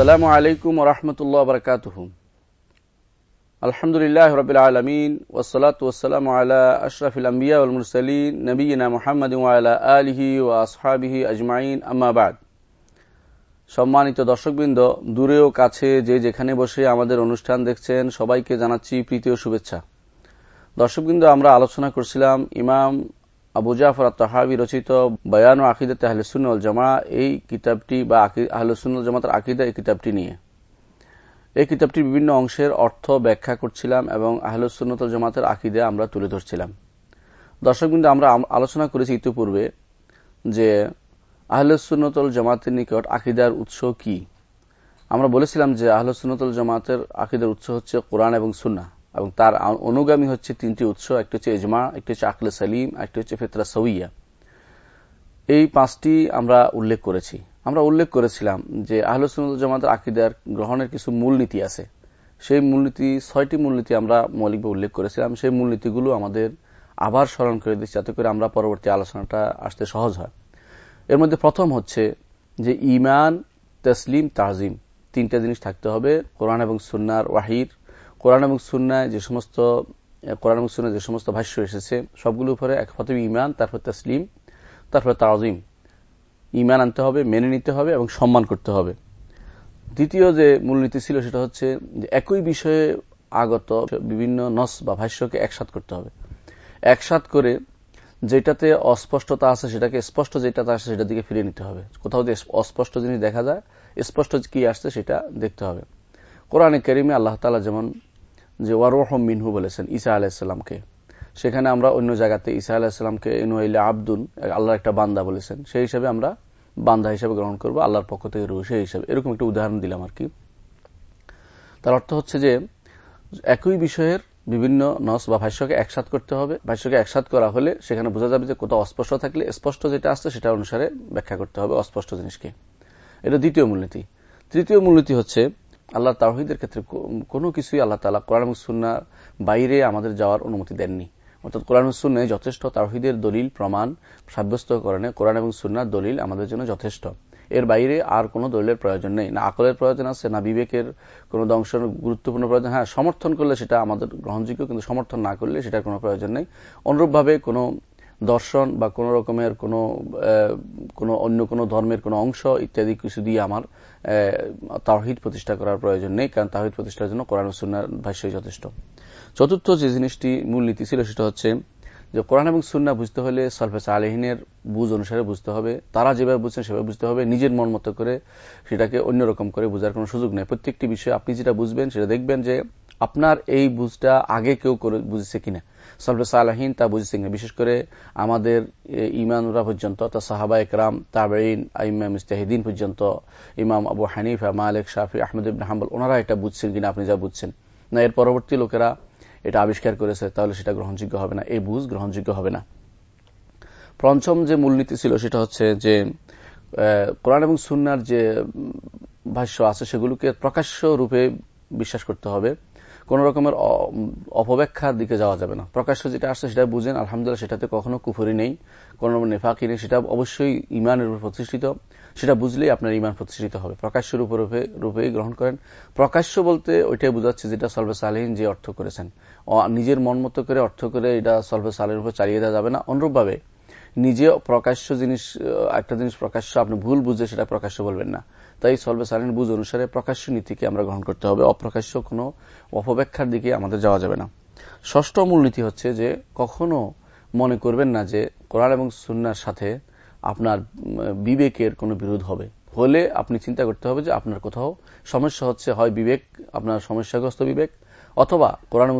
আসসালামু আলাইকুম রহমতুল্লাহ বরকাত আলহামদুলিল্লাহ রবিল আলমিন ওসলাত ওসালাম আলা আশরাফিল আম্বিয়া মুরসালিন নবীনা মোহাম্মদ আলা আলিহি ও আসহাবিহি আজমাইন আম্মাবাদ সম্মানিত দর্শকবৃন্দ, দূরে ও কাছে যে যেখানে বসে আমাদের অনুষ্ঠান দেখছেন, সবাইকে জানাচ্ছি প্রীতি ও শুভেচ্ছা। দর্শকবৃন্দ, আমরা আলোচনা করছিলাম ইমাম আবু জাফর তাহাবি রচিত বয়ান ও আকিদাতে আহলসুল জামা এই কিতাবটি বা আহলসুল জামাতের আকিদা এই কিতাবটি নিয়ে। এই কিতাবটির বিভিন্ন অংশের অর্থ ব্যাখ্যা করছিলাম এবং আহলুসুন্নতল জামাতের আকিদা আমরা তুলে ধরছিলাম। দর্শকবৃন্দ, আমরা আলোচনা করেছি ইতিপূর্বে যে আহলুসুন্নতল জামাতের নিকট আকিদার উৎস কি। আমরা বলেছিলাম যে আহলুসুন্নতল জামাতের আকিদার উৎস হচ্ছে কোরআন এবং সুন্না এবং তার অনুগামী হচ্ছে তিনটি উৎস, একটি হচ্ছে এজমা একটি হচ্ছে আকলে সালিম, একটি হচ্ছে ফেতরা সৌইয়া। এই পাঁচটি আমরা উল্লেখ করেছি। আমরা উল্লেখ করেছিলাম যে আহলসুল জামাতের আকিদার গ্রহণের কিছু মূলনীতি আছে। সেই মূলনীতি, ছয়টি মূলনীতি আমরা মৌলিকভাবে উল্লেখ করেছিলাম। সেই মূলনীতিগুলো আমাদের আবার স্মরণ করে দিচ্ছি যাতে করে আমরা পরবর্তী আলোচনাটা আসতে সহজ হয়। এর মধ্যে প্রথম হচ্ছে যে ইমান, তসলিম, তাজিম তিনটা জিনিস থাকতে হবে। কোরআন এবং সুন্নার ওয়াহির কোরআন এবং সুন্নায় যে সমস্ত কোরআন এবং সুন্নায় যে সমস্ত ভাষ্য এসেছে, সবগুলোর উপরে এক প্রথমে ইমান তারপর তসলিম, তারপর তাজিম। ইমান আনতে হবে, মেনে নিতে হবে এবং সম্মান করতে হবে। দ্বিতীয় যে মূলনীতি ছিল সেটা হচ্ছে যে একই বিষয়ে আগত বিভিন্ন নস বা ভাষ্যকে একসাথ করতে হবে। একসাথ করে যেটাতে অস্পষ্টতা আছে সেটাকে, স্পষ্ট যেটাতে আসে সেটার দিকে ফিরিয়ে নিতে হবে। কোথাও যে অস্পষ্ট জিনিস দেখা যায়, স্পষ্ট কি আসছে সেটা দেখতে হবে। কোরআনে করিমে আল্লাহ তালা যেমন যে ওয়ারোহম মিনহু বলেছেন, ঈসা আলাহিসাল্লামকে সেখানে আমরা অন্য জায়গাতে ঈসা আলাহিসাল্লামকে ইনুয়াইলে আব্দুল আল্লাহর একটা বান্দা বলেছেন। সেই হিসাবে আমরা বান্দা হিসাবে গ্রহণ করব, আল্লাহর পক্ষ থেকে রুহ সেই হিসাবে। এরকম একটা উদাহরণ দিলাম আর কি। তার অর্থ হচ্ছে যে, একই বিষয়ের বিভিন্ন নস বা ভাষ্যকে একসাথ করতে হবে। ভাষ্যকে একসাথ করা হলে সেখানে বোঝা যাবে যে কোথাও অস্পষ্ট থাকলে স্পষ্ট যেটা আসছে সেটা অনুসারে ব্যাখ্যা করতে হবে অস্পষ্ট জিনিসকে। এটা দ্বিতীয় মূলনীতি। তৃতীয় মূলনীতি হচ্ছে আল্লাহ তাহিদের ক্ষেত্রে কোনো কিছুই আল্লাহ তালা কোরআন সুন্নার বাইরে আমাদের যাওয়ার অনুমতি দেননি। অর্থাৎ কোরআন সুন্নায় যথেষ্ট তাহিদের দলিল, প্রমাণ সাব্যস্ত করেন কোরআন এবং সুন্নার দলিল আমাদের জন্য যথেষ্ট। এর বাইরে আর কোনো দলিলের প্রয়োজন নেই। না আকলের প্রয়োজন আছে, না বিবেকের কোনো দংশের গুরুত্বপূর্ণ প্রয়োজন। হ্যাঁ সমর্থন করলে সেটা আমাদের গ্রহণযোগ্য, কিন্তু সমর্থন না করলে সেটার কোনো প্রয়োজন নেই। অনুরূপভাবে কোনো দর্শন বা কোন রকমের কোন কোন অন্য কোন ধর্মের কোন অংশ ইত্যাদি কিছু দিয়ে আমার তাহিদ প্রতিষ্ঠা করার প্রয়োজন নেই, কারণ তাহিদ প্রতিষ্ঠার জন্য কোরআন সুন্নার ভাষ্যই যথেষ্ট। চতুর্থ যে জিনিসটি মূলনীতি ছিল সেটা হচ্ছে যে কোরআন এবং সুন্না বুঝতে হলে সলফেস আলহিনের বুঝ অনুসারে বুঝতে হবে, তারা যেভাবে বুঝছেন সেভাবে বুঝতে হবে, নিজের মন মতো করে সেটাকে অন্যরকম করে বোঝার কোনো সুযোগ নেই। প্রত্যেকটি বিষয়ে আপনি যেটা বুঝবেন সেটা দেখবেন যে আপনার এই বুঝটা আগে কেউ বুঝেছে কিনা? সলফে সালাহিন তা বুঝেছে কিনা? বিশেষ করে আমাদের ইমানুরা পর্যন্ত, তা সাহাবা একরাম তাবেইন ইমাম ইস্তাহিদিন পর্যন্ত, ইমাম আবু হানিফা, মালিক, শাফি, আহমেদ ইবিন হাম্বল, ওনারা এটা বুঝছেন কিনা? আপনি যা বুঝছেন। না, এর পরবর্তী লোকেরা এটা আবিষ্কার করেছে, তাহলে সেটা গ্রহণযোগ্য হবে না। এই বুঝ গ্রহণযোগ্য হবে না। পঞ্চম যে মূলনীতি ছিল, সেটা হচ্ছে যে কোরআন এবং সুন্নার যে ভাষ্য আছে, সেগুলোকে প্রকাশ্য রূপে বিশ্বাস করতে হবে। কোন রকমের অপব্যাখ্যার দিকে যাওয়া যাবে না। প্রকাশ্য যেটা আসছে সেটা বুঝেন, আলহামদুলিল্লাহ সেটাতে কখনো কুফরি নেই, কোন নেফাকি নেই, সেটা অবশ্যই ইমানের উপর প্রতিষ্ঠিত। সেটা বুঝলেই আপনার ইমান প্রতিষ্ঠিত হবে। প্রকাশ্য রূপে রূপেই গ্রহণ করেন। প্রকাশ্য বলতে ওইটাই বোঝাচ্ছে যেটা সলভে সালেহীন যে অর্থ করেছেন। নিজের মন মতো করে অর্থ করে এটা সলভে সালের উপর চালিয়ে দেওয়া যাবে না। অনুরূপভাবে নিজে প্রকাশ্য জিনিস একটা জিনিস প্রকাশ্য, আপনি ভুল বুঝে সেটা প্রকাশ্য বলবেন না। তাই সলভে সালেন বুঝ অনুসারে প্রকাশ্য নীতিকে আমরা গ্রহণ করতে হবে। অপ্রকাশ্য কোনো অপব্যাখ্যার দিকে আমাদের যাওয়া যাবে না। ষষ্ঠ মূলনীতি হচ্ছে যে কখনো মনে করবেন না যে কোরআন এবং সুন্নার সাথে আপনার বিবেকের কোনো বিরোধ হবে। হলে আপনি চিন্তা করতে হবে যে আপনার কোথাও সমস্যা হচ্ছে, হয় বিবেক, আপনার সমস্যাগ্রস্ত বিবেক, অথবা কোরআন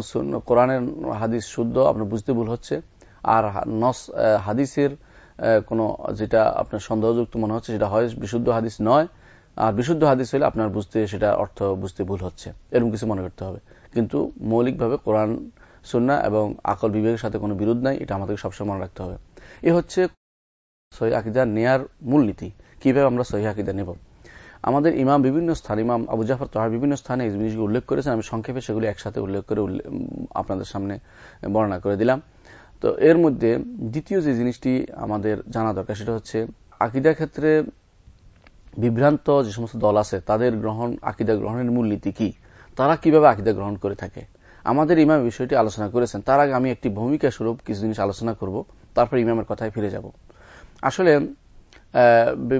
কোরআনের হাদিস শুদ্ধ, আপনার বুঝতে ভুল হচ্ছে, আর নস হাদিসের কোন যেটা আপনার সন্দেহযুক্ত মনে হচ্ছে সেটা হয়, বিশুদ্ধ হাদিস নয় আর বিশুদ্ধ হাদিস হলে আপনার বুঝতে সেটা অর্থ বুঝতে ভুল হচ্ছে, এরকম কিছু মনে করতে হবে। কিন্তু মৌলিকভাবে কোরআন সুন্না এবং আকল বিবেকের সাথে কোনো বিরোধ নাই, এটা আমাদেরকে সবসময় মনে রাখতে হবে। এ হচ্ছে সহি আকিদা নেয়ার মূলনীতি কীভাবে আমরা সহি আকিদা নেব? আমাদের ইমাম বিভিন্ন স্থান, ইমাম আবু জাফর তাহার বিভিন্ন স্থানে এই জিনিসগুলো উল্লেখ করেছেন, আমি সংক্ষেপে সেগুলি একসাথে উল্লেখ করে আপনাদের সামনে বর্ণনা করে দিলাম। তো এর মধ্যে দ্বিতীয় যে জিনিসটি আমাদের জানা দরকার, সেটা হচ্ছে আকিদার ক্ষেত্রে বিভ্রান্ত যে সমস্ত দল আছে, তাদের গ্রহণ, আকিদা গ্রহণের মূলনীতি কি? তারা কীভাবে আকিদা গ্রহণ করে থাকে? আমাদের ইমাম বিষয়টি আলোচনা করেছেন। তার আগে আমি একটি ভূমিকা স্বরূপ কিছু জিনিস আলোচনা করব, তারপর ইমামের কথায় ফিরে যাব। আসলে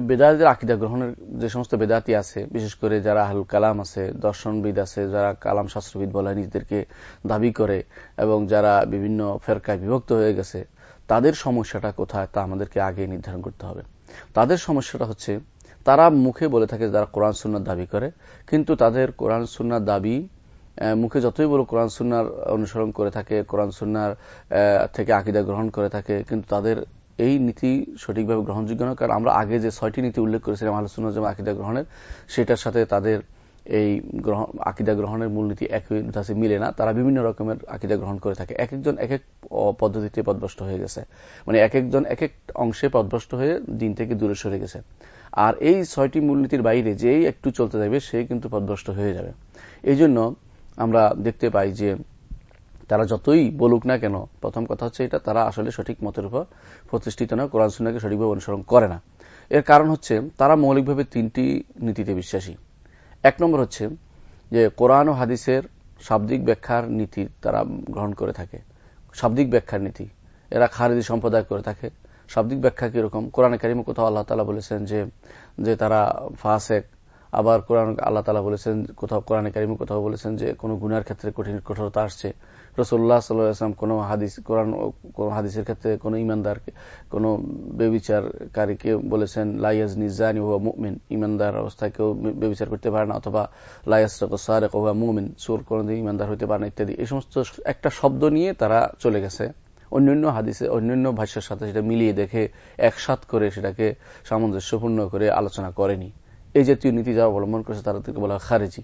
বেদাতের আকিদা গ্রহণের যে সমস্ত বেদাতি আছে, বিশেষ করে যারা আহুল কালাম আছে, দর্শনবিদ আছে, যারা কালাম শাস্ত্রবিদ বলে নিজেদেরকে দাবি করে, এবং যারা বিভিন্ন ফেরকায় বিভক্ত হয়ে গেছে, তাদের সমস্যাটা কোথায় তা আমাদেরকে আগে নির্ধারণ করতে হবে। তাদের সমস্যাটা হচ্ছে তারা মুখে বলে থাকে যারা কোরআন সুন্নার দাবি করে, কিন্তু তাদের কোরআন সুন্নার দাবি মুখে যতই বলো কোরআন সুন্নার অনুসরণ করে থাকে, কোরআন সুন্নার থেকে আকিদা গ্রহণ করে থাকে, কিন্তু তাদের এই নীতি সঠিকভাবে গ্রহণযোগ্য নয়। কারণ আমরা আগে যে ছয়টি নীতি উল্লেখ করেছিলাম আলোচনা যেমন আকিদা গ্রহণের, সেটার সাথে তাদের এই আকিদা গ্রহণের মূলনীতি একই মিলে না। তারা বিভিন্ন রকমের আকিদা গ্রহণ করে থাকে। এক একজন এক এক পদ্ধতিতে পদভ্রষ্ট হয়ে গেছে। মানে এক একজন এক এক অংশে পদভ্রষ্ট হয়ে দিন থেকে দূরে সরে গেছে। আর এই ছয়টি মূলনীতির বাইরে যেই একটু চলতে যাবে সে কিন্তু পদভ্রষ্ট হয়ে যাবে। এই জন্য আমরা দেখতে পাই যে তারা যতই বলুক না কেন, প্রথম কথা হচ্ছে এটা, তারা আসলে সঠিক মতের উপর প্রতিষ্ঠিত নয় কোরআন সুন্নাকে সঠিকভাবে অনুসরণ করে না। এর কারণ হচ্ছে তারা মৌলিকভাবে তিনটি নীতিতে বিশ্বাসী। এক নম্বর হচ্ছে যে কোরআন ও হাদিসের শাব্দিক ব্যাখ্যার নীতি তারা গ্রহণ করে থাকে। শাব্দিক ব্যাখ্যার নীতি। এরা খারিদি সম্প্রদায় করে থাকে। শাব্দিক ব্যাখ্যা কীরকম কোরআন কারিমে কোথাও আল্লাহ তালা বলেছেন যে যে তারা ফাসেক আবার কোরআন, আল্লাহ তালা বলেছেন, কোথাও কোরআন কারিমে কোথাও বলেছেন যে কোনো গুনার ক্ষেত্রে কঠিন কঠোরতা আসছে। রসুল্লাহ সাল্লাম কোনো হাদিস, কোরআন কোন হাদিসের ক্ষেত্রে কোনো ইমানদার কোন বেবিচারকারীকে বলেছেন লাইয়াজ নিজানি হুয়া মুমিন। ইমানদার অবস্থায় কেউ বেবিচার করতে পারে না, অথবা লাইয়াস সারেক হুয়া মুমিন। সুর কোনদিন ইমানদার হইতে পারে না, ইত্যাদি। এই সমস্ত একটা শব্দ নিয়ে তারা চলে গেছে। অন্যান্য হাদিসে, অন্যান্য ভাষ্যের সাথে সেটা মিলিয়ে দেখে, একসাথ করে সেটাকে সামঞ্জস্যপূর্ণ করে আলোচনা করেনি। এই জাতীয় নীতি যারা অবলম্বন করেছে তাদেরকে বলা হয় খারেজি।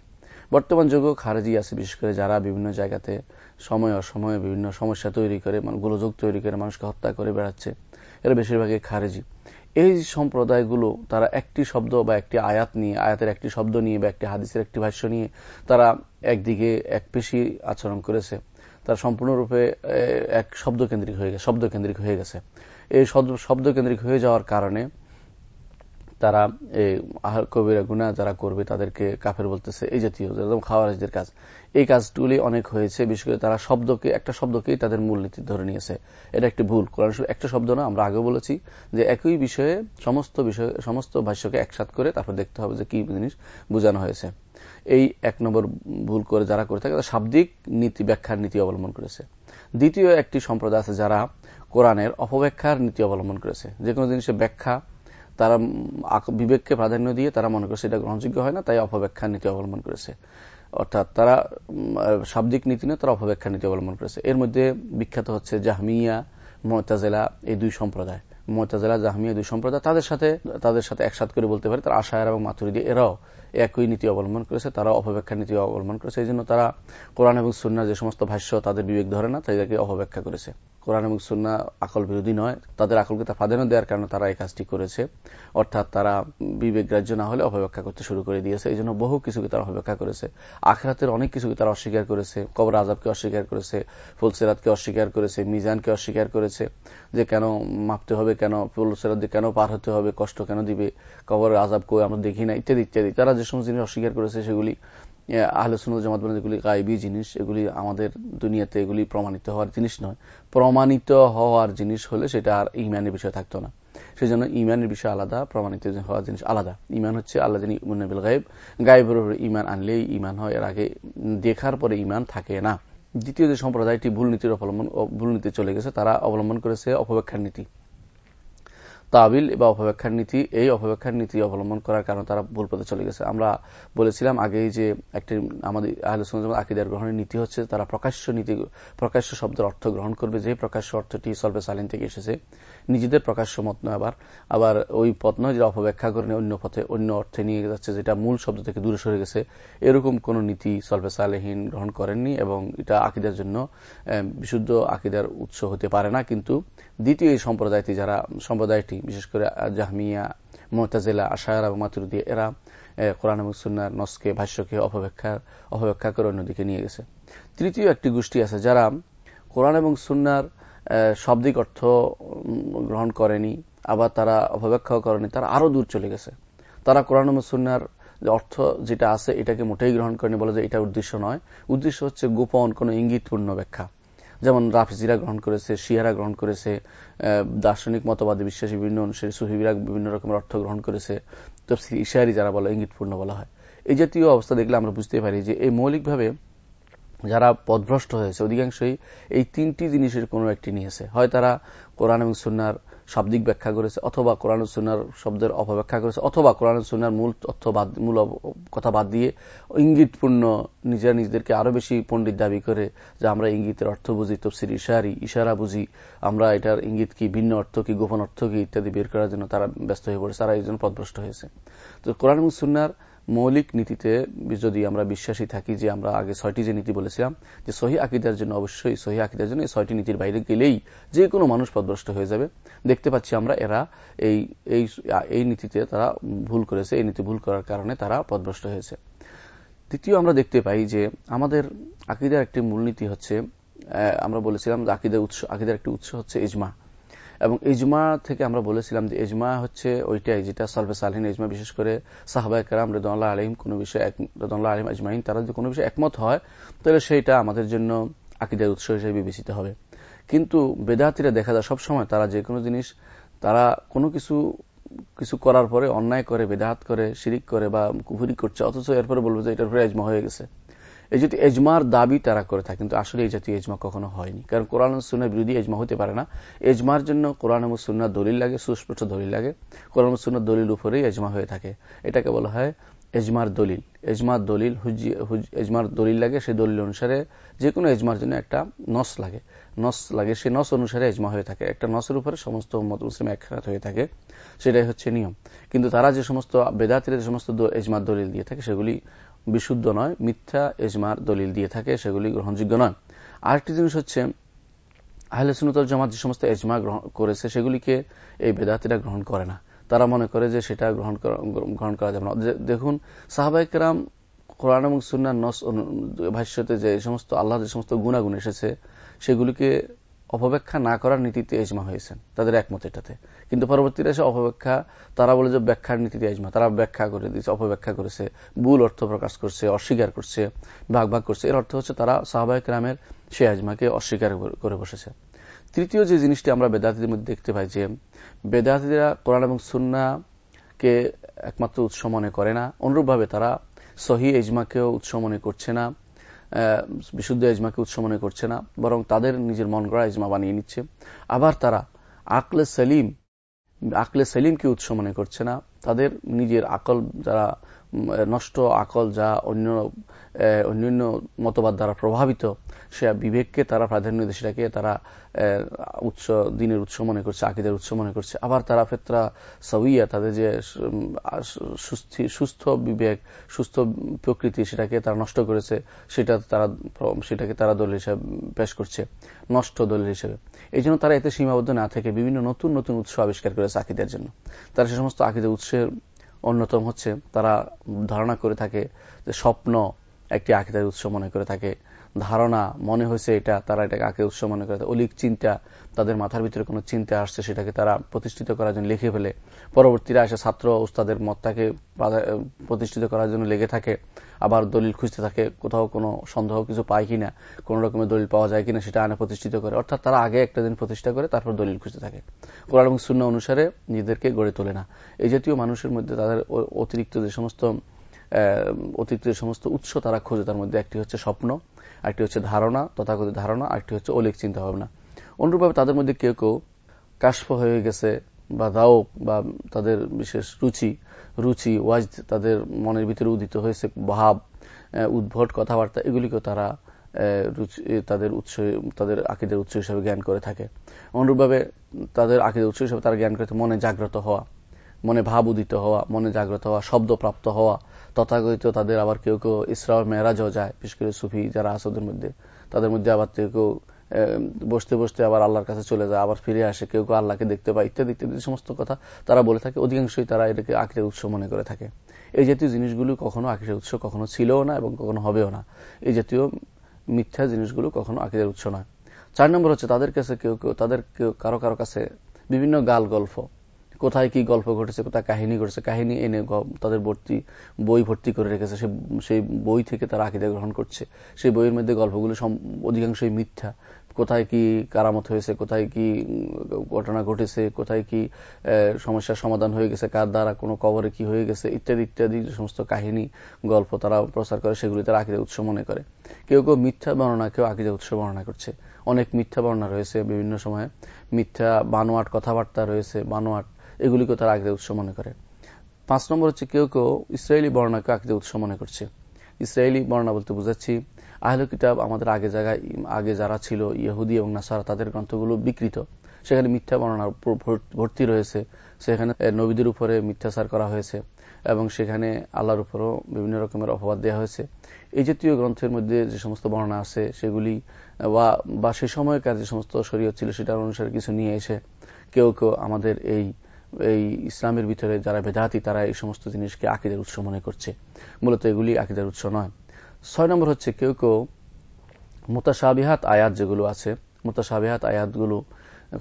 বর্তমান যুগেও খারেজি আছে, বিশেষ করে যারা বিভিন্ন জায়গাতে সময় অসময়ে বিভিন্ন সমস্যা তৈরি করে মানে গোলযোগ তৈরি করে মানুষকে হত্যা করে বেড়াচ্ছে, এরা বেশিরভাগই খারেজি। এই সম্প্রদায়গুলো, তারা একটি শব্দ বা একটি আয়াত নিয়ে, আয়াতের একটি শব্দ নিয়ে বা একটি হাদিসের একটি ভাষ্য নিয়ে তারা একদিকে এক পেশি আচরণ করেছে। তারা সম্পূর্ণরূপে এক শব্দকেন্দ্রিক হয়ে গেছে শব্দকেন্দ্রিক হয়ে গেছে। এই শব্দকেন্দ্রিক হয়ে যাওয়ার কারণে তারা কবিরা গুণা যারা করবে তাদেরকে কাফের বলতেছে, এই জাতীয়, যেরকম খাওয়ারাজদের কাজ। এই কাজগুলি অনেক হয়েছে, বিশেষ করে তারা শব্দকে, একটা শব্দকেই তাদের মূলনীতি ধরে নিয়েছে। এটা একটি ভুল। কোরআন একটা শব্দ না, আমরা আগে বলেছি যে একই বিষয়ে, সমস্ত বিষয়, সমস্ত ভাষ্যকে একসাথ করে তারপর দেখতে হবে যে কি জিনিস বোঝানো হয়েছে। এই এক নম্বর ভুল করে যারা করে থাকে, তারা শাব্দিক নীতি, ব্যাখ্যার নীতি অবলম্বন করেছে। দ্বিতীয় একটি সম্প্রদায় আছে যারা কোরআনের অপব্যাখ্যার নীতি অবলম্বন করেছে। যে কোনো জিনিসের ব্যাখ্যা তারা বিবেককে প্রাধান্য দিয়ে তারা মনে করছে এটা গ্রহণযোগ্য হয় না, তাই অপব্যাখ্যা নীতি অবলম্বন করেছে। অর্থাৎ তারা শাব্দিক নীতি নিয়ে, তারা অপব্যাখ্যা নীতি অবলম্বন করেছে। এর মধ্যে বিখ্যাত হচ্ছে জাহমিয়া, মতাজেলা, এই দুই সম্প্রদায়। মোতাজেলা, জাহমিয়া দুই সম্প্রদায় তাদের সাথে তাদের সাথে একসাথ করে বলতে পারে, তারা আশায় এবং মাথুরি এরাও একই নীতি অবলম্বন করেছে তারা অপব্যাখ্যা নীতি অবলম্বন করেছে। এই জন্য তারা কোরআন এবং সুন্নার যে সমস্ত ভাষ্য তাদের বিবেক ধরে না তাদেরকে অপব্যাখ্যা করেছে। কোরআন এবং সুন্না আকল বিরোধী নয়। তাদের আকলকে তা প্রাধান্য দেওয়ার কারণে তারা এই কাজটি করেছে। অর্থাৎ তারা বিবেক গ্রাহ্য না হলে অপব্যাখ্যা করতে শুরু করে দিয়েছে। এই জন্য বহু কিছুকে তারা অপব্যাখ্যা করেছে। আখরাতের অনেক কিছুকে তারা অস্বীকার করেছে। কবর আজাবকে অস্বীকার করেছে ফুলসেরাতকে অস্বীকার করেছে, মিজানকে অস্বীকার করেছে যে কেন মাপতে হবে, কেন ফুলসেরাত কেন পার হতে হবে, কষ্ট কেন দিবে কবর আজাব কেউ আমরা দেখি না, ইত্যাদি ইত্যাদি। তারা যে সমস্ত জিনিস অস্বীকার করেছে সেগুলি আহলে সুন্দর জামাত বলেন যেগুলি জিনিস, এগুলি আমাদের দুনিয়াতে এগুলি প্রমাণিত হওয়ার জিনিস নয়। প্রমাণিত হওয়ার জিনিস হলে সেটা আর ইমানের বিষয় থাকতো না। সেই জন্য ইমানের বিষয় আলাদা, প্রমাণিত হওয়ার জিনিস আলাদা। ইমান হচ্ছে আল্লাহ জানি মুন্নবিল গাইব গাইবের ইমান আনলেই ইমান হয়, এর আগে দেখার পরে ইমান থাকে না। দ্বিতীয় যে সম্প্রদায়টি ভুল নীতির অবলম্বন ভুল নীতি চলে গেছে, তারা অবলম্বন করেছে অপব্যাখ্যার নীতি। তাবিল বা অপব্যাখ্যার নীতি, এই অপব্যাখ্যার নীতি অবলম্বন করার কারণে তারা ভুল পথে চলে গেছে। আমরা বলেছিলাম আগেই যে একটি আমাদের আহলুসুল আকিদার গ্রহণের নীতি হচ্ছে, তারা প্রকাশ্য নীতি, প্রকাশ্য শব্দের অর্থ গ্রহণ করবে। যে প্রকাশ্য অর্থটি সলভে সালিন থেকে এসেছে, নিজেদের প্রকাশ্য মত নয় আবার। আবার ওই পথ নয় যেটা অপব্যাখ্যা করে অন্য পথে অন্য অর্থে নিয়ে যাচ্ছে, যেটা মূল শব্দ থেকে দূরে সরে গেছে। এরকম কোন নীতি সলভে সালেহীন গ্রহণ করেননি এবং এটা আকিদার জন্য বিশুদ্ধ আকিদার উৎস হতে পারে না। কিন্তু দ্বিতীয় এই সম্প্রদায়টি যারা, সম্প্রদায়টি বিশেষ করে জাহমিয়া মোহতাজেলা আশায়ার এবং মাতুরুদি, এরা কোরআন এবং সুন্নার নসকে, ভাষ্যকে অপব্যাখ্যা অপব্যাখ্যা করে অন্যদিকে নিয়ে গেছে। তৃতীয় একটি গোষ্ঠী আছে যারা কোরআন এবং সুন্নার শব্দিক অর্থ গ্রহণ করেনি, আবার তারা অপব্যাখ্যাও করেনি, তারা আরও দূর চলে গেছে। তারা কোরআন এবং সুন্নার অর্থ যেটা আছে, এটাকে মোটেই গ্রহণ করেনি বলে যে এটা উদ্দেশ্য নয়। উদ্দেশ্য হচ্ছে গোপন, কোন ইঙ্গিতপূর্ণ ব্যাখ্যা। যেমন রাফিজিরা গ্রহণ করেছে, শিয়ারা গ্রহণ করেছে দার্শনিক মতবাদে বিশ্বাসী বিভিন্ন অনুসারী সুহিবিরা বিভিন্ন রকমের অর্থ গ্রহণ করেছে, তফসিল ইশারি যারা বলে ইঙ্গিতপূর্ণ বলা হয়। এই জাতীয় অবস্থা দেখলে আমরা বুঝতে পারি যে এই মৌলিকভাবে যারা পদভ্রষ্ট হয়েছে, অধিকাংশই এই তিনটি জিনিসের কোনো একটি নিয়েছে। হয় তারা কোরআন এবং সুনার শাব্দিক ব্যাখ্যা করেছে, অথবা কোরআন সুনার শব্দের অপব্যাখ্যা করেছে, অথবা কোরআন সুনার মূল তথ্য বাদ, মূল কথা বাদ দিয়ে ইঙ্গিতপূর্ণ নিজেরা নিজেদেরকে আরও বেশি পণ্ডিত দাবি করে যে আমরা ইঙ্গিতের অর্থ বুঝি, তফসির ইশারি, ইশারা বুঝি, আমরা এটার ইঙ্গিত কি, ভিন্ন অর্থ কি, গোপন অর্থ কি ইত্যাদি বের করার জন্য তারা ব্যস্ত হয়ে পড়েছে, তারা এই জন্য পদভ্রষ্ট হয়েছে। তো কোরআন সুনার মৌলিক নীতিতে যদি আমরা বিশ্বাসী থাকি যে আমরা আগে ছয়টি যে নীতি বলেছিলাম, যে সহি আকিদার জন্য অবশ্যই সহি আকিদার জন্য এই ছয়টি নীতির বাইরে গেলেই যে কোনো মানুষ পদভ্রষ্ট হয়ে যাবে। দেখতে পাচ্ছি আমরা এরা এই এই এই নীতিতে তারা ভুল করেছে, এই নীতি ভুল করার কারণে তারা পদভ্রষ্ট হয়েছে। দ্বিতীয় আমরা দেখতে পাই যে আমাদের আকিদার একটি মূলনীতি হচ্ছে আমরা বলেছিলাম যে আকিদার উৎস, আকিদার একটি উৎস হচ্ছে ইজমা। এবং ইজমা থেকে আমরা বলেছিলাম যে ইজমা হচ্ছে ওইটাই যেটা সলভে সালহীন ইজমা, বিশেষ করে সাহবাই কারাম রেদুল্লাহ আলিম কোন বিষয়ে রেদুল্লাহ আলিম আজমাইন, তারা যদি কোনো বিষয়ে একমত হয়, তাহলে সেইটা আমাদের জন্য আকিদের উৎস হিসেবে বিবেচিত হবে। কিন্তু বেদাতিরা দেখা যায় সবসময় তারা যে কোনো জিনিস, তারা কোনো কিছু কিছু করার পরে অন্যায় করে বেদাহাত করে, শিরিক করে বা কুফুরি করছে, অথচ এরপরে বলব যে এটার পরে এজমা হয়ে গেছে। এই জাতীয় এজমার দাবি তারা করে থাকে, কিন্তু আসলে এই জাতীয় এজমা কখনো হয়নি। কারণ কোরআন সুন্নার বিরোধী এজমা হতে পারে না। এজমার জন্য কোরআন সুন্নার দলিল লাগে, সুস্পষ্ট দলিল লাগে। কোরআন সুন্নার দলিল উপরেই এজমা হয়ে থাকে। এটাকে বলা হয় এজমার দলিল। এজমার দলিল এজমার দলিল লাগে সেই দলিল অনুসারে যে কোনো এজমার জন্য একটা নস লাগে। নস লাগে সেই নস অনুসারে এজমা হয়ে থাকে। একটা নসের উপরে সমস্ত মত মুসলিম একখাত হয়ে থাকে। সেটাই হচ্ছে নিয়ম। কিন্তু তারা যে সমস্ত বেদাতিরা যে সমস্ত এজমার দলিল দিয়ে থাকে, সেগুলি বিশুদ্ধ নয়, মিথ্যা, এজমার দলিল দিয়ে থাকে, সেগুলি গ্রহণযোগ্য নয়। আরেকটি জিনিস হচ্ছে, আহলে সুনতল জামাত যে সমস্ত এজমা গ্রহণ করেছে, সেগুলিকে এই বেদাতিরা গ্রহণ করে না। তারা মনে করে যে সেটা গ্রহণ গ্রহণ করা যাবে না। দেখুন সাহাবাইকেরাম কোরআন এবং সুন্নার নস ভাষ্যতে যে সমস্ত আল্লাহ যে সমস্ত গুণাগুণ এসেছে, সেগুলিকে অপব্যাখ্যা না করার নীতিতে এজমা হয়েছেন। তাদের একমত এটাতে। কিন্তু পরবর্তীতে এসে অপব্যাখ্যা, তারা বলে যে ব্যাখ্যার নীতিতে এজমা তারা ব্যাখ্যা করে দিয়েছে, অপব্যাখ্যা করেছে, ভুল অর্থ প্রকাশ করছে, অস্বীকার করছে, ভাগ ভাগ করছে। এর অর্থ হচ্ছে তারা সাহাবাহিক রামের সে আজমাকে অস্বীকার করে বসেছে। তৃতীয় যে জিনিসটি আমরা বেদাতিদের মধ্যে দেখতে পাই যে, বেদাতিরা কোরআন এবং সুন্নাকে একমাত্র উৎস মনে করে না। অনুরূপভাবে তারা সহি এজমাকেও উৎস মনে করছে না। বিশুদ্ধ এজমাকে উৎস মনে করছে না, বরং তাদের নিজের মন গড়া এজমা বানিয়ে নিচ্ছে। আবার তারা আকলে সেলিম, আকলে সেলিমকে উৎস মনে করছে না, তাদের নিজের আকল যারা নষ্ট আকল যা অন্য অন্যান্য মতবাদ দ্বারা প্রভাবিত, সে বিবেককে তারা প্রাধান্য দিয়ে সেটাকে তারা উৎস, দিনের উৎস মনে করছে, আকিদের উৎস মনে করছে। আবার তারা ফেতরা সউইয়া তাদের যে সুস্থ বিবেক, সুস্থ প্রকৃতি সেটাকে তারা নষ্ট করেছে, সেটা তারা সেটাকে তারা দল হিসেবে পেশ করছে, নষ্ট দলের হিসেবে। এই জন্য তারা এতে সীমাবদ্ধ না থেকে বিভিন্ন নতুন নতুন উৎস আবিষ্কার করেছে আকিদের জন্য। তারা সে সমস্ত আকিদের উৎসের অন্যতম হচ্ছে তারা ধারণা করে থাকে যে স্বপ্ন একটি আকিদার উৎস মনে করে থাকে। ধারণা, মনে হয়েছে এটা, তারা এটাকে আঁকে উৎস মনে করে, অলিক চিন্তা, তাদের মাথার ভিতরে কোনো চিন্তা আসছে, সেটাকে তারা প্রতিষ্ঠিত করার জন্য লিখে ফেলে। পরবর্তীরা এসে ছাত্র উস্তাদের মতটাকে প্রতিষ্ঠিত করার জন্য লেগে থাকে। আবার দলিল খুঁজতে থাকে, কোথাও কোনো সন্দেহ কিছু পায় কিনা, কোন রকমের দলিল পাওয়া যায় কিনা, সেটা আনে প্রতিষ্ঠিত করে। অর্থাৎ তারা আগে একটা দিন প্রতিষ্ঠা করে, তারপর দলিল খুঁজতে থাকে। কোরআন এবং শূন্য অনুসারে নিজেদেরকে গড়ে তোলে না। এই জাতীয় মানুষের মধ্যে তাদের অতিরিক্ত যে সমস্ত অতিরিক্ত যে সমস্ত উৎস তারা খোঁজে, তার মধ্যে একটি হচ্ছে স্বপ্ন একটি হচ্ছে ধারণা, তথাকথিত ধারণা, আরেকটি হচ্ছে অলিক চিন্তা ভাবনা অনুরূপভাবে তাদের মধ্যে কেউ কেউ কাশ্প হয়ে গেছে বা দাও বা তাদের বিশেষ রুচি রুচি ওয়াজ তাদের মনের ভিতরে উদিত হয়েছে ভাব উদ্ভট কথাবার্তা, এগুলিকেও তারা তাদের উৎস, তাদের আকিদের উৎস হিসাবে জ্ঞান করে থাকে। অনুরূপভাবে তাদের আকিদের উৎস হিসাবে তারা জ্ঞান করে মনে জাগ্রত হওয়া, মনে ভাব উদিত হওয়া, মনে জাগ্রত হওয়া শব্দ প্রাপ্ত হওয়া তথাকথিত তাদের আবার কেউ কেউ ইসরা মেয়েরাজও যায়, বিশেষ করে সুফি যারা আসদের মধ্যে। তাদের মধ্যে আবার কেউ কেউ বসতে বসতে আবার আল্লাহর কাছে চলে যায়, আবার ফিরে আসে, কেউ কেউ আল্লাহকে দেখতে পায়, ইত্যাদি ইত্যাদি সমস্ত কথা তারা বলে থাকে। অধিকাংশই তারা এটাকে আখিরের উৎস মনে করে থাকে। এই জাতীয় জিনিসগুলো কখনো আখিরের উৎস কখনো ছিলও না এবং কখনো হবেও না। এই জাতীয় মিথ্যা জিনিসগুলো কখনো আখিরের উৎস নয়। চার নম্বর হচ্ছে তাদের কাছে কেউ কেউ, তাদের কেউ, কারও কারও কাছে বিভিন্ন গাল গল্প কোথায় কি গল্প ঘটেছে, কোথায় কাহিনী ঘটেছে, কাহিনী এনে তাদের ভর্তি, বই ভর্তি করে রেখেছে। সে, সেই বই থেকে তারা আকিদা গ্রহণ করছে। সেই বইয়ের মধ্যে গল্পগুলো অধিকাংশই মিথ্যা। কোথায় কি কারামত হয়েছে, কোথায় কি ঘটনা ঘটেছে, কোথায় কি সমস্যার সমাধান হয়ে গেছে, কার দ্বারা কোনো কবরে কি হয়ে গেছে, ইত্যাদি ইত্যাদি যে সমস্ত কাহিনী, গল্প তারা প্রচার করে, সেগুলি তারা আকিদা উৎস মনে করে। কেউ কেউ মিথ্যা বর্ণনা, কেউ আকিদা উৎস বর্ণনা করছে। অনেক মিথ্যা বর্ণনা রয়েছে বিভিন্ন সময়ে। মিথ্যা বানোয়াট কথাবার্তা রয়েছে, বানোয়াট এগুলিকে তারা আকিদা উৎস মনে করে। পাঁচ নম্বর হচ্ছে কেউ কেউ ইসরায়েলি বর্ণাকে আকিদা উৎস মনে করছে। ইসরায়েলি বর্ণনা বলতে বুঝাচ্ছি, আহলে কিতাব আমাদের আগে জায়গায়, আগে যারা ছিল, ইহুদি এবং নাসারা, তাদের গ্রন্থগুলো বিকৃত। সেখানে মিথ্যা বর্ণনা ভর্তি রয়েছে। সেখানে নবীদের উপরে মিথ্যাচার করা হয়েছে এবং সেখানে আল্লাহর উপরও বিভিন্ন রকমের অপবাদ দেওয়া হয়েছে। এই জাতীয় গ্রন্থের মধ্যে যে সমস্ত বর্ণনা আছে, সেগুলি বা সে সময়কার যে সমস্ত শরীয়ত ছিল, সেটার অনুসারে কিছু নিয়ে এসে কেউ কেউ আমাদের এই এই ইসলামের ভিতরে যারা বেদাতি, তারা এই সমস্ত জিনিসকে আকিদের উৎস মনে করছে। মূলত এগুলি আকিদের উৎস নয়। ছয় নম্বর হচ্ছে কেউ কেউ মোতাসাবিহাত আয়াত যেগুলো আছে মোতাসাবিহাত আয়াতগুলো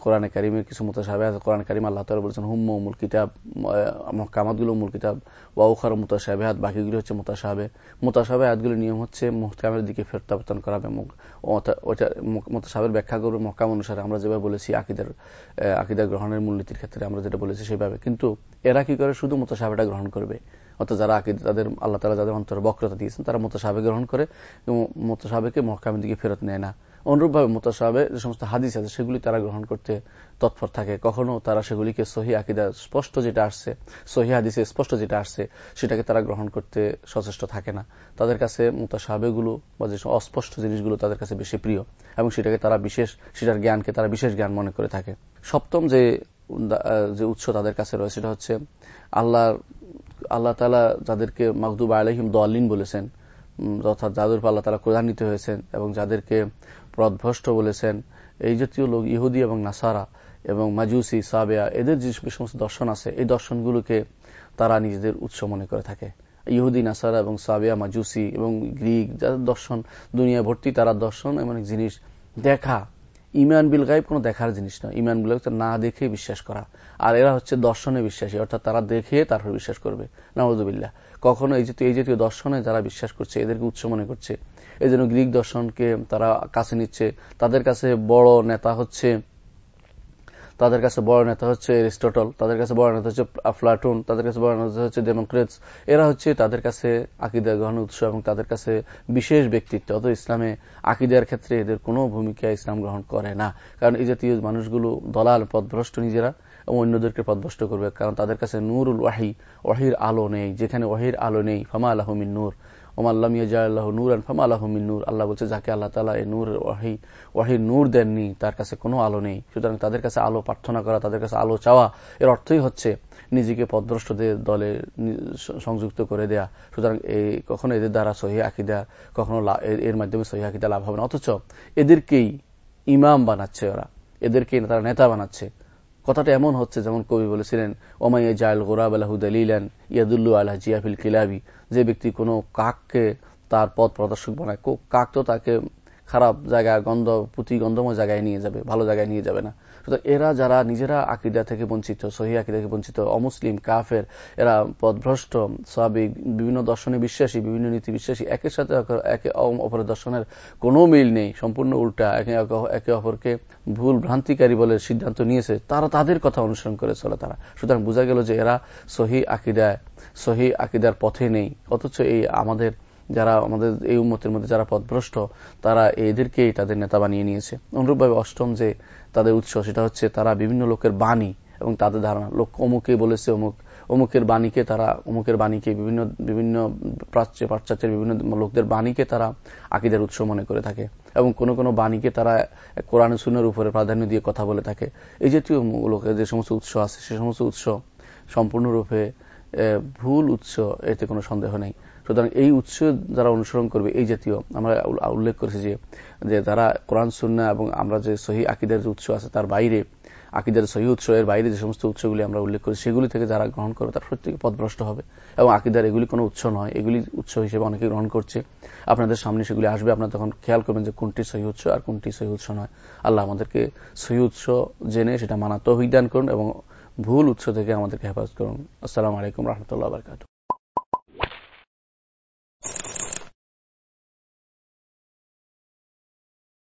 কোরআনে কারিমের কিছু মোতাসাবিহাত কোরআন কারিম আল্লাহ তালা বলছেন হুম্ম মূল কিতাব মহকামাতগুলো মূল কিতাব ওয়াউখার মোতাসাবিহাত বাকিগুলি হচ্ছে মোতাসাবে মোতাসাবে আয়াতগুলির নিয়ম হচ্ছে মহকামের দিকে ফেরতাবর্তন করাবে ওটা মোতাসাবের ব্যাখ্যা করবে মহকাম অনুসারে আমরা যেভাবে বলেছি আকিদার আকিদার গ্রহণের মূলনীতির ক্ষেত্রে আমরা যেটা বলেছি সেভাবে। কিন্তু এরা কি করে? শুধু মোতাসাবেটা গ্রহণ করবে। অর্থাৎ যারা আকিদ, তাদের, আল্লাহ তালা যাদের অন্তর বক্রতা দিয়েছেন, তারা মোতাসাবে গ্রহণ করে এবং মোতাসাবেকে মহকামের দিকে ফেরত নেয় না। অনুরূপভাবে মোতাসাবে যে সমস্ত হাদিস আছে, সেগুলি তারা গ্রহণ করতে তৎপর থাকে। কখনো তারা সেগুলিকে সহি আকিদা স্পষ্ট যেটা আসছে, সহি হাদিসে স্পষ্ট যেটা আসছে, সেটাকে তারা গ্রহণ করতে সচেষ্ট থাকে না। তাদের কাছে মোতাসাবেগুলো বা যে অস্পষ্ট জিনিসগুলো তাদের কাছে বেশি প্রিয় এবং সেটাকে তারা বিশেষ, সেটার জ্ঞানকে তারা বিশেষ জ্ঞান মনে করে থাকে। সপ্তম যে যে উৎস তাদের কাছে রয়েছে সেটা হচ্ছে আল্লাহ আল্লাহ তালা যাদেরকে মাকদুব আলহিম দলিন বলেছেন অর্থাৎ যাদের আল্লাহ তালা ক্রোধান্বিত হয়েছেন এবং যাদেরকে প্রদভষ্ট বলেছেন। এই জাতীয় লোক ইহুদি এবং নাসারা এবং মাজুসি, সাবেয়া, এদের যে সমস্ত দর্শন আছে, এই দর্শনগুলোকে তারা নিজেদের উৎস মনে করে থাকে। ইহুদি, নাসারা এবং সাবেয়া, মাজুসি এবং গ্রিক, যাদের দর্শন দুনিয়া ভর্তি তারা দর্শন, এমন জিনিস দেখা ইমান বিল গাইব কোনো দেখার জিনিস নয়। ইমান বিল না দেখে বিশ্বাস করা। আর এরা হচ্ছে দর্শনে বিশ্বাসী, অর্থাৎ তারা দেখে তারপর বিশ্বাস করবে। নজুবিল্লা কখনো এই জাতীয় এই জাতীয় দর্শনে যারা বিশ্বাস করছে, এদেরকে উচ্চ মনে করছে। এই জন্য গ্রিক দর্শনকে তারা কাছে নিচ্ছে। তাদের কাছে বড় নেতা হচ্ছে তাদের কাছে বড় নেতা হচ্ছে এরিস্টটল, তাদের কাছে বড় নেতা হচ্ছে ফ্লাটুন তাদের কাছে বড় নেতা হচ্ছে ডেমোক্রেটস। এরা হচ্ছে তাদের কাছে আকিদা গ্রহণ উৎস এবং তাদের কাছে বিশেষ ব্যক্তিত্ব। অত ইসলামে আকিদার ক্ষেত্রে এদের কোনো ভূমিকা ইসলাম গ্রহণ করে না। কারণ এই জাতীয় মানুষগুলো দলাল, পদভ্রষ্ট নিজেরা এবং অন্যদেরকে পদভ্রষ্ট করবে। কারণ তাদের কাছে নূরুল ওয়াহি, ওয়াহির আলো নেই। যেখানে ওয়াহির আলো নেই, ফমা আলহমিন নূর। ওমাল্লাম ইয়াজাল্লাহ নূর ফামা আলহমিন নূর। আল্লাহ বলছে, যাকে আল্লাহ তালা এই নূর, ওয়াহি ওয়াহির নূর দেননি, তার কাছে কোনো আলো নেই। সুতরাং তাদের কাছে আলো প্রার্থনা করা, তাদের কাছে আলো চাওয়া, এর অর্থই হচ্ছে নিজেকে পদভ্রষ্টদের দলে সংযুক্ত করে দেয়া। সুতরাং এই কখনো এদের দ্বারা সহি আকিদা, কখনো এর মাধ্যমে সহি আকিদা লাভ হবে না। অথচ এদেরকেই ইমাম বানাচ্ছে ওরা। এদেরকেই তারা নেতা বানাচ্ছে। কথাটা এমন হচ্ছে যেমন কবি বলেছিলেন ওমাইয়া জায়ল গোরাব আলাহু দলিলান ইয়াদুল্লু আল্লাহ জিয়াফিল কিলাবি যে ব্যক্তি কোনো কাককে তার পথ প্রদর্শক বানায়। কাক তো তাকে খারাপ জায়গা, গন্ধ, পুঁতি গন্ধময় জায়গায় নিয়ে যাবে, ভালো জায়গায় নিয়ে যাবে না। সুতরাং এরা যারা নিজেরা আকিদা থেকে বঞ্চিত, সহি আকিদা থেকে বঞ্চিত, অমুসলিম, কাফের, এরা পদভ্রষ্ট স্বাভাবিক বিভিন্ন দর্শনে বিশ্বাসী, বিভিন্ন নীতি বিশ্বাসী, একের সাথে একে অপরের দর্শনের কোনো মিল নেই, সম্পূর্ণ উল্টা একে অপরকে ভুল ভ্রান্তিকারী বলে সিদ্ধান্ত নিয়েছে, তারা তাদের কথা অনুসরণ করে চলে তারা। সুতরাং বোঝা গেল যে এরা সহি আকিদায়, সহি আকিদার পথে নেই, অথচ এই আমাদের যারা আমাদের এই উম্মতের মধ্যে যারা পথভ্রষ্ট, তারা এদেরকেই তাদের নেতা বানিয়ে নিয়েছে। অনুরূপভাবে অষ্টম যে তাদের উৎস, সেটা হচ্ছে তারা বিভিন্ন লোকের বাণী এবং তাদের ধারণা। লোক অমুকে বলেছে অমুক, অমুকের বাণীকে তারা, অমুকের বাণীকে বিভিন্ন বিভিন্ন প্রাচ্য, পাশ্চাত্যের বিভিন্ন লোকদের বাণীকে তারা আকিদের উৎস মনে করে থাকে এবং কোন কোনো বাণীকে তারা কোরআন সুনের উপরে প্রাধান্য দিয়ে কথা বলে থাকে। এই জাতীয় লোকের যে সমস্ত উৎস আছে, সে সমস্ত উৎস সম্পূর্ণরূপে ভুল উৎস, এতে কোনো সন্দেহ নেই। সুতরাং এই উৎস যারা অনুসরণ করবে, এই জাতীয়, আমরা উল্লেখ করেছি যে যে তারা কোরআন, সুন্না এবং আমরা যে সহি আকিদের যে উৎস আছে তার বাইরে, আকিদের সহি উৎস এর বাইরে যে সমস্ত উৎসগুলি আমরা উল্লেখ করি সেগুলি থেকে যারা গ্রহণ করবে তার প্রত্যেকে পদভ্রষ্ট হবে। এবং আকিদার এগুলি কোনো উৎস নয়, এগুলি উৎস হিসেবে অনেকে গ্রহণ করছে। আপনাদের সামনে সেগুলি আসবে, আপনারা তখন খেয়াল করবেন যে কোনটি সহি উৎস আর কোনটি সহি উৎস নয়। আল্লাহ আমাদেরকে সহি উৎস জেনে সেটা মানা তহিদান করুন এবং ভুল উৎস থেকে আমাদেরকে হেফাজত করুন। আসসালামু আলাইকুম রহমতুল্লাহ বরকাত